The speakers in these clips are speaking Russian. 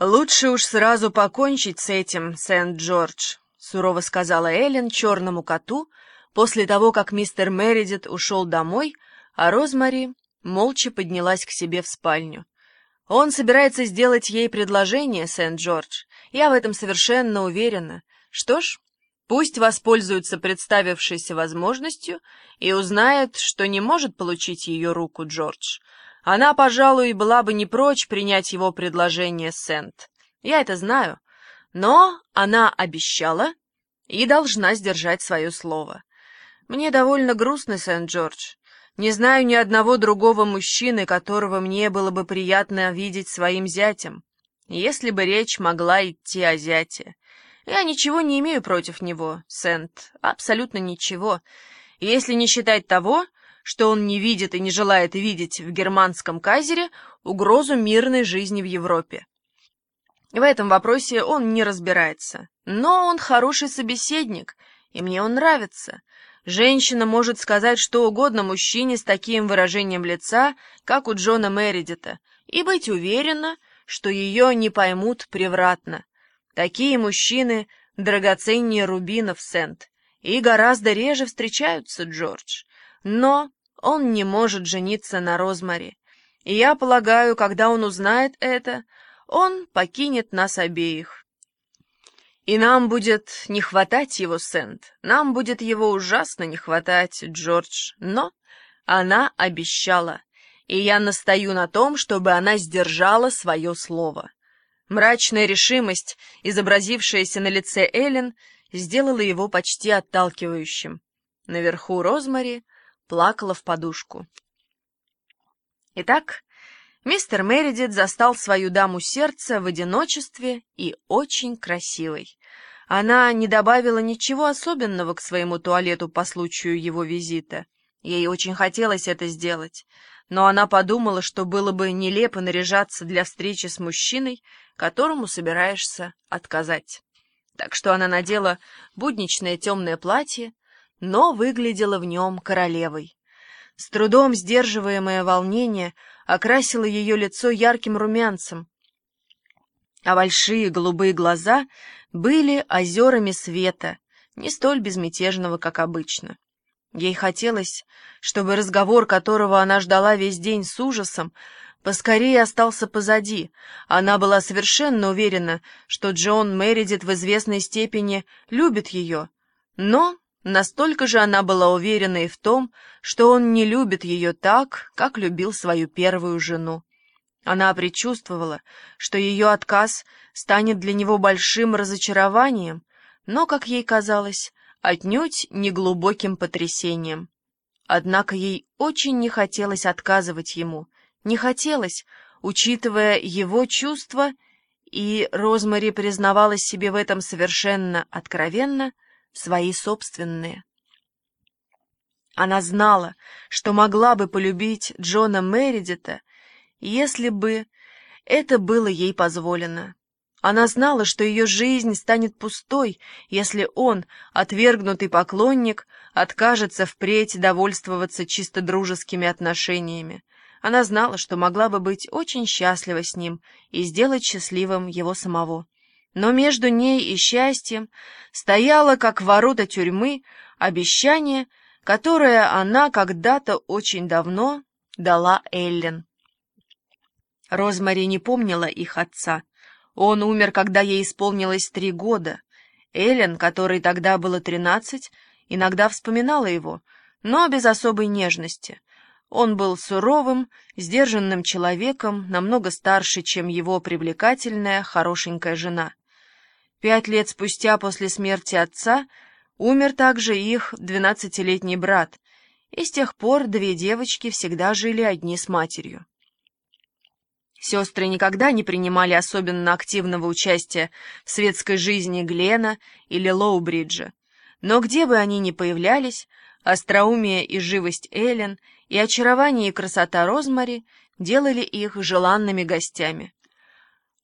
«Лучше уж сразу покончить с этим, Сент-Джордж», — сурово сказала Эллен черному коту после того, как мистер Мередит ушел домой, а Розмари молча поднялась к себе в спальню. «Он собирается сделать ей предложение, Сент-Джордж. Я в этом совершенно уверена. Что ж, пусть воспользуется представившейся возможностью и узнает, что не может получить ее руку, Джордж. Она, пожалуй, была бы не прочь принять его предложение Сент. Я это знаю. Но она обещала и должна сдержать свое слово. Мне довольно грустно, Сент-Джордж. Не знаю ни одного другого мужчины, которого мне было бы приятно видеть своим зятем, если бы речь могла идти о зяте. Я ничего не имею против него, Сент, абсолютно ничего, если не считать того, что он не видит и не желает видеть в германском казере угрозу мирной жизни в Европе. В этом вопросе он не разбирается. Но он хороший собеседник, и мне он нравится. Женщина может сказать что угодно мужчине с таким выражением лица, как у Джона Мередита, и быть уверена, что ее не поймут превратно. Такие мужчины драгоценнее рубинов, Сент, и гораздо реже встречаются, Джордж. Но он не может жениться на Розмари. И я полагаю, когда он узнает это, он покинет нас обеих. И нам будет не хватать его, Сент. Нам будет его ужасно не хватать, Джордж. Но она обещала, и я настаю на том, чтобы она сдержала свое слово. Мрачная решимость, изобразившаяся на лице Эллен, сделала его почти отталкивающим. Наверху Розмари плакала в подушку. Итак, мистер Мередит застал свою даму сердца в одиночестве и очень красивой. Она не добавила ничего особенного к своему туалету по случаю его визита. Ей очень хотелось это сделать, но она подумала, что было бы нелепо наряжаться для встречи с мужчиной, которому собираешься отказать. Так что она надела будничное темное платье, но выглядела в нем королевой. С трудом сдерживаемое волнение окрасило ее лицо ярким румянцем, а большие голубые глаза были озерами света, не столь безмятежного, как обычно. Ей хотелось, чтобы разговор, которого она ждала весь день с ужасом, поскорее остался позади. Она была совершенно уверена, что Джон Мередит в известной степени любит ее, но Настолько же она была уверена и в том, что он не любит ее так, как любил свою первую жену. Она предчувствовала, что ее отказ станет для него большим разочарованием, но, как ей казалось, отнюдь не глубоким потрясением. Однако ей очень не хотелось отказывать ему, не хотелось, учитывая его чувства, и Розмари признавалась себе в этом совершенно откровенно — свои собственные. Она знала, что могла бы полюбить Джона Мередита, если бы это было ей позволено. Она знала, что ее жизнь станет пустой, если он, отвергнутый поклонник, откажется впредь довольствоваться чисто дружескими отношениями. Она знала, что могла бы быть очень счастлива с ним и сделать счастливым его самого но между ней и счастьем стояло, как ворота тюрьмы, обещание, которое она когда-то очень давно дала Эллен. Розмари не помнила их отца. Он умер, когда ей исполнилось три года. Эллен, которой тогда было тринадцать, иногда вспоминала его, но без особой нежности. Он был суровым, сдержанным человеком, намного старше, чем его привлекательная, хорошенькая жена. Пять лет спустя после смерти отца умер также их двенадцатилетний брат, и с тех пор две девочки всегда жили одни с матерью. Сестры никогда не принимали особенно активного участия в светской жизни Глена или Лоубриджа, но где бы они ни появлялись, остроумие и живость Эллен и очарование и красота Розмари делали их желанными гостями.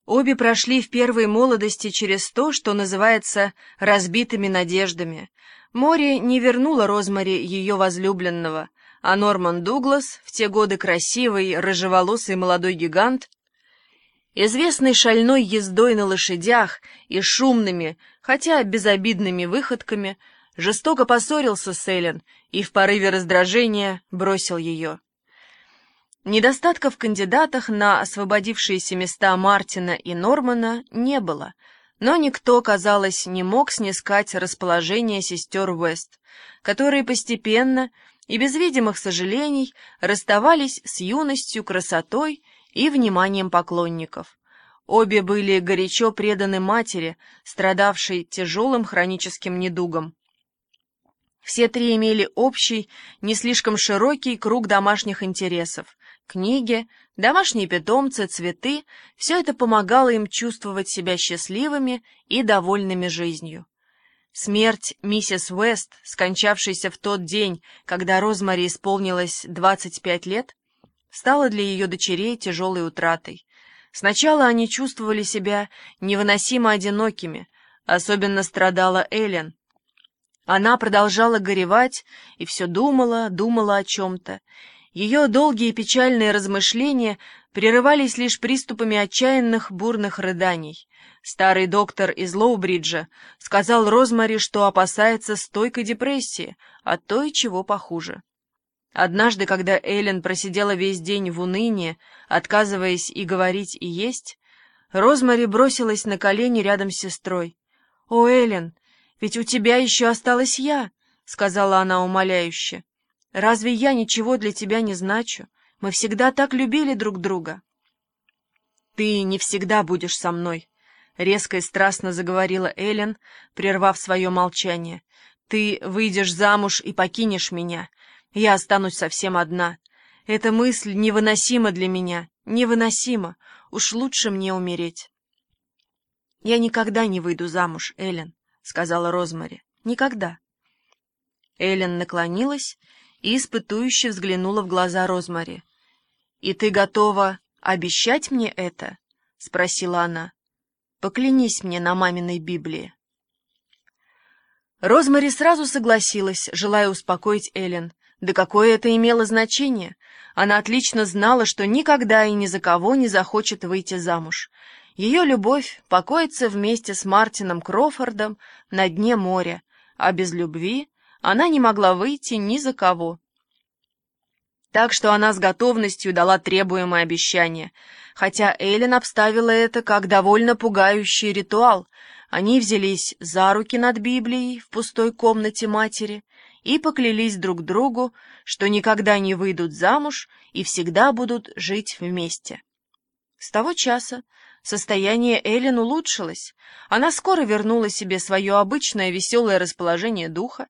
Обе прошли в первой молодости через то, что называется «разбитыми надеждами». Море не вернуло Розмари ее возлюбленного, а Норман Дуглас, в те годы красивый, рыжеволосый молодой гигант, Известный шальной ездой на лошадях и шумными, хотя безобидными выходками, жестоко поссорился с Эллен и в порыве раздражения бросил ее. Недостатков в кандидатах на освободившиеся места Мартина и Нормана не было, но никто, казалось, не мог снискать расположение сестер Уэст, которые постепенно и без видимых сожалений расставались с юностью, красотой и вниманием поклонников. Обе были горячо преданы матери, страдавшей тяжелым хроническим недугом. Все три имели общий, не слишком широкий круг домашних интересов. Книги, домашние питомцы, цветы — все это помогало им чувствовать себя счастливыми и довольными жизнью. Смерть миссис Уэст, скончавшейся в тот день, когда Розмари исполнилось 25 лет, стала для ее дочерей тяжелой утратой. Сначала они чувствовали себя невыносимо одинокими, особенно страдала Эллен. Она продолжала горевать и все думала, думала о чем-то. Ее долгие печальные размышления прерывались лишь приступами отчаянных бурных рыданий. Старый доктор из Лоубриджа сказал Розмари, что опасается стойкой депрессии, а то и чего похуже. Однажды, когда Эллен просидела весь день в унынии, отказываясь и говорить, и есть, Розмари бросилась на колени рядом с сестрой. «О, Эллен, ведь у тебя еще осталась я», — сказала она умоляюще. «Разве я ничего для тебя не значу? Мы всегда так любили друг друга». «Ты не всегда будешь со мной», — резко и страстно заговорила Эллен, прервав свое молчание. «Ты выйдешь замуж и покинешь меня». Я останусь совсем одна. Эта мысль невыносима для меня, невыносима. Уж лучше мне умереть. «Я никогда не выйду замуж, Эллен», — сказала Розмари. «Никогда». Эллен наклонилась и испытующе взглянула в глаза Розмари. «И ты готова обещать мне это?» — спросила она. «Поклянись мне на маминой Библии». Розмари сразу согласилась, желая успокоить Эллен, да какое это имело значение? Она отлично знала, что никогда и ни за кого не захочет выйти замуж. Ее любовь покоится вместе с Мартином Крофордом на дне моря, а без любви она не могла выйти ни за кого. Так что она с готовностью дала требуемое обещание, хотя Эллен обставила это как довольно пугающий ритуал. Они взялись за руки над Библией в пустой комнате матери и поклялись друг другу, что никогда не выйдут замуж и всегда будут жить вместе. С того часа состояние Эллен улучшилось. Она скоро вернула себе свое обычное веселое расположение духа